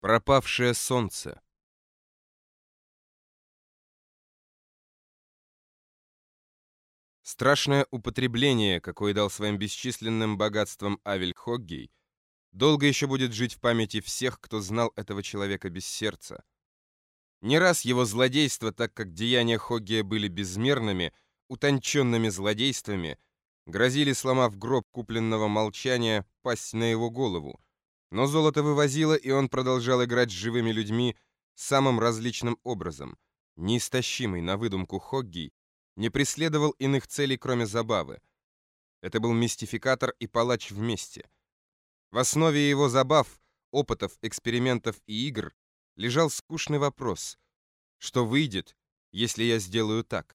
Пропавшее солнце. Страшное употребление, какое дал своим бесчисленным богатствам Авель Хоггей, долго еще будет жить в памяти всех, кто знал этого человека без сердца. Не раз его злодейство, так как деяния Хоггия были безмерными, утонченными злодействами, грозили, сломав гроб купленного молчания, пасть на его голову, но золото вывозило, и он продолжал играть с живыми людьми самым различным образом. Неистощимый на выдумку Хоггий не преследовал иных целей, кроме забавы. Это был мистификатор и палач вместе. В основе его забав, опытов, экспериментов и игр лежал скучный вопрос. Что выйдет, если я сделаю так?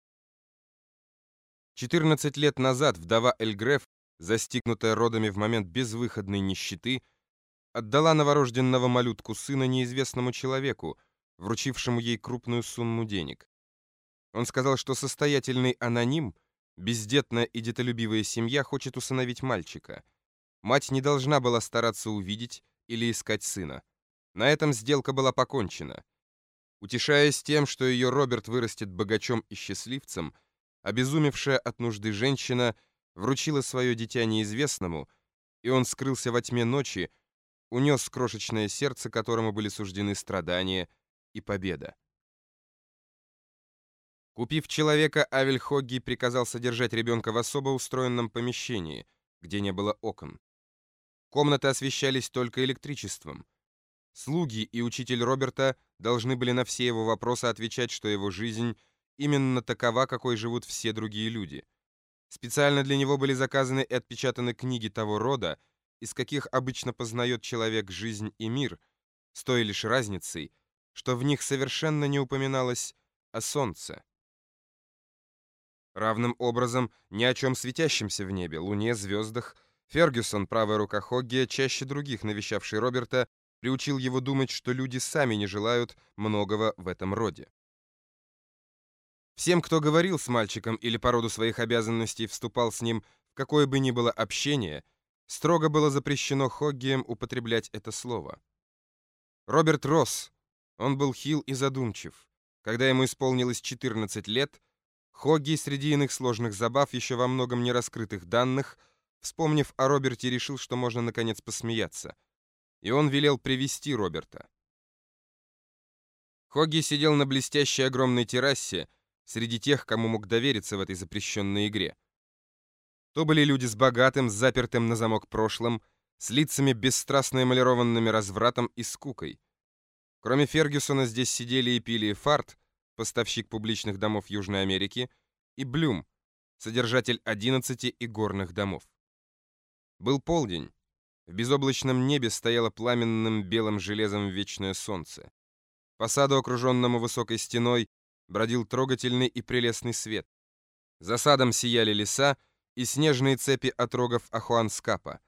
14 лет назад вдова Эльгреф, застигнутая родами в момент безвыходной нищеты, отдала новорожденного малютку сына неизвестному человеку, вручившему ей крупную сумму денег. Он сказал, что состоятельный аноним, бездетная и детолюбивая семья хочет усыновить мальчика. Мать не должна была стараться увидеть или искать сына. На этом сделка была покончена. Утешаясь тем, что ее Роберт вырастет богачом и счастливцем, обезумевшая от нужды женщина вручила свое дитя неизвестному, и он скрылся во тьме ночи, унес крошечное сердце, которому были суждены страдания и победа. Купив человека, Авель Хогги приказал содержать ребенка в особо устроенном помещении, где не было окон. Комнаты освещались только электричеством. Слуги и учитель Роберта должны были на все его вопросы отвечать, что его жизнь именно такова, какой живут все другие люди. Специально для него были заказаны и отпечатаны книги того рода, из каких обычно познает человек жизнь и мир, с той лишь разницей, что в них совершенно не упоминалось о солнце. Равным образом ни о чем светящемся в небе, луне, звездах, Фергюсон, правая рука Хоггия, чаще других навещавший Роберта, приучил его думать, что люди сами не желают многого в этом роде. Всем, кто говорил с мальчиком или по роду своих обязанностей вступал с ним в какое бы ни было общение – Строго было запрещено Хоггием употреблять это слово. Роберт Росс, он был хил и задумчив. Когда ему исполнилось 14 лет, Хогги среди иных сложных забав, еще во многом не раскрытых данных, вспомнив о Роберте, решил, что можно наконец посмеяться. И он велел привести Роберта. Хогги сидел на блестящей огромной террасе среди тех, кому мог довериться в этой запрещенной игре. То были люди с богатым, запертым на замок прошлым, с лицами бесстрастно эмалированными развратом и скукой. Кроме Фергюсона здесь сидели и пили Фарт, поставщик публичных домов Южной Америки, и Блюм, содержатель 11 игорных домов. Был полдень. В безоблачном небе стояло пламенным белым железом вечное солнце. По саду, окруженному высокой стеной, бродил трогательный и прелестный свет. За садом сияли леса, и снежные цепи отрогов Ахуанскапа.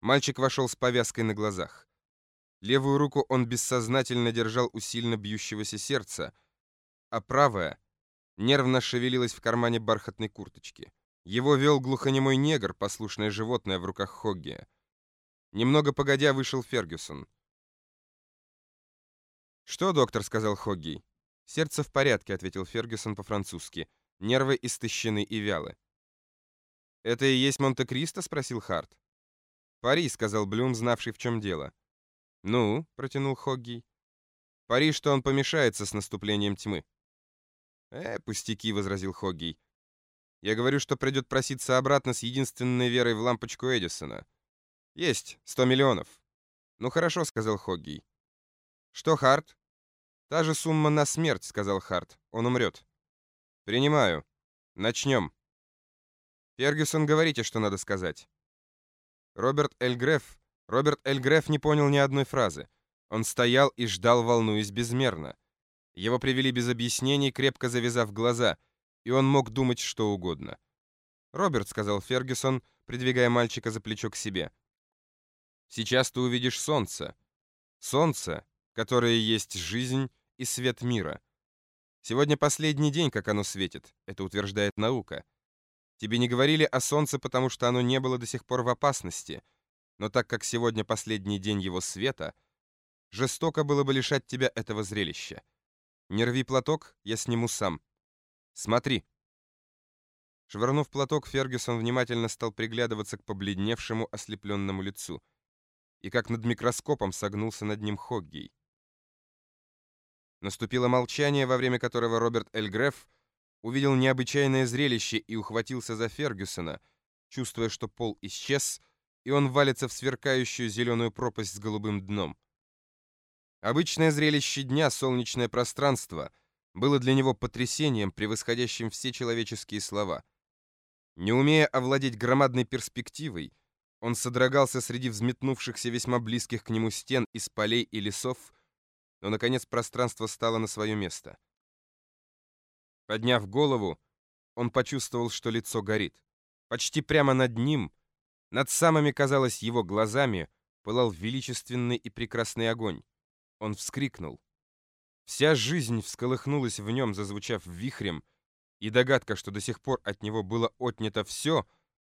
Мальчик вошел с повязкой на глазах. Левую руку он бессознательно держал у сильно бьющегося сердца, а правая нервно шевелилась в кармане бархатной курточки. Его вел глухонемой негр, послушное животное в руках Хоггия. Немного погодя вышел Фергюсон. «Что, доктор?» — сказал Хоггий. «Сердце в порядке», — ответил Фергюсон по-французски. «Нервы истощены и вялы». «Это и есть Монте-Кристо?» — спросил Харт. «Пари», — сказал Блюм, знавший, в чем дело. «Ну», — протянул Хоггий. «Пари, что он помешается с наступлением тьмы». «Э, пустяки», — возразил Хоггий. «Я говорю, что придет проситься обратно с единственной верой в лампочку Эдисона. Есть, сто миллионов». «Ну хорошо», — сказал Хоггий. «Что, Харт?» «Та же сумма на смерть», — сказал Харт. «Он умрет». «Принимаю. Начнем». Фергюсон, говорите, что надо сказать. Роберт Эльгреф, Роберт Эльгреф не понял ни одной фразы. Он стоял и ждал, волнуясь безмерно. Его привели без объяснений, крепко завязав глаза, и он мог думать что угодно. «Роберт», — сказал Фергюсон, придвигая мальчика за плечо к себе. «Сейчас ты увидишь солнце. Солнце, которое есть жизнь и свет мира. Сегодня последний день, как оно светит, это утверждает наука. Тебе не говорили о солнце, потому что оно не было до сих пор в опасности. Но так как сегодня последний день его света, Жестоко было бы лишать тебя этого зрелища. Не рви платок, я сниму сам. Смотри. Швырнув платок, Фергюсон внимательно стал приглядываться к побледневшему, ослепленному лицу. И как над микроскопом согнулся над ним Хоггей. Наступило молчание, во время которого Роберт Эльгреф увидел необычайное зрелище и ухватился за Фергюсона, чувствуя, что пол исчез, и он валится в сверкающую зеленую пропасть с голубым дном. Обычное зрелище дня, солнечное пространство, было для него потрясением, превосходящим все человеческие слова. Не умея овладеть громадной перспективой, он содрогался среди взметнувшихся весьма близких к нему стен из полей и лесов, но, наконец, пространство стало на свое место. Подняв голову, он почувствовал, что лицо горит. Почти прямо над ним, над самыми, казалось, его глазами, пылал величественный и прекрасный огонь. Он вскрикнул. Вся жизнь всколыхнулась в нем, зазвучав вихрем, и догадка, что до сих пор от него было отнято все —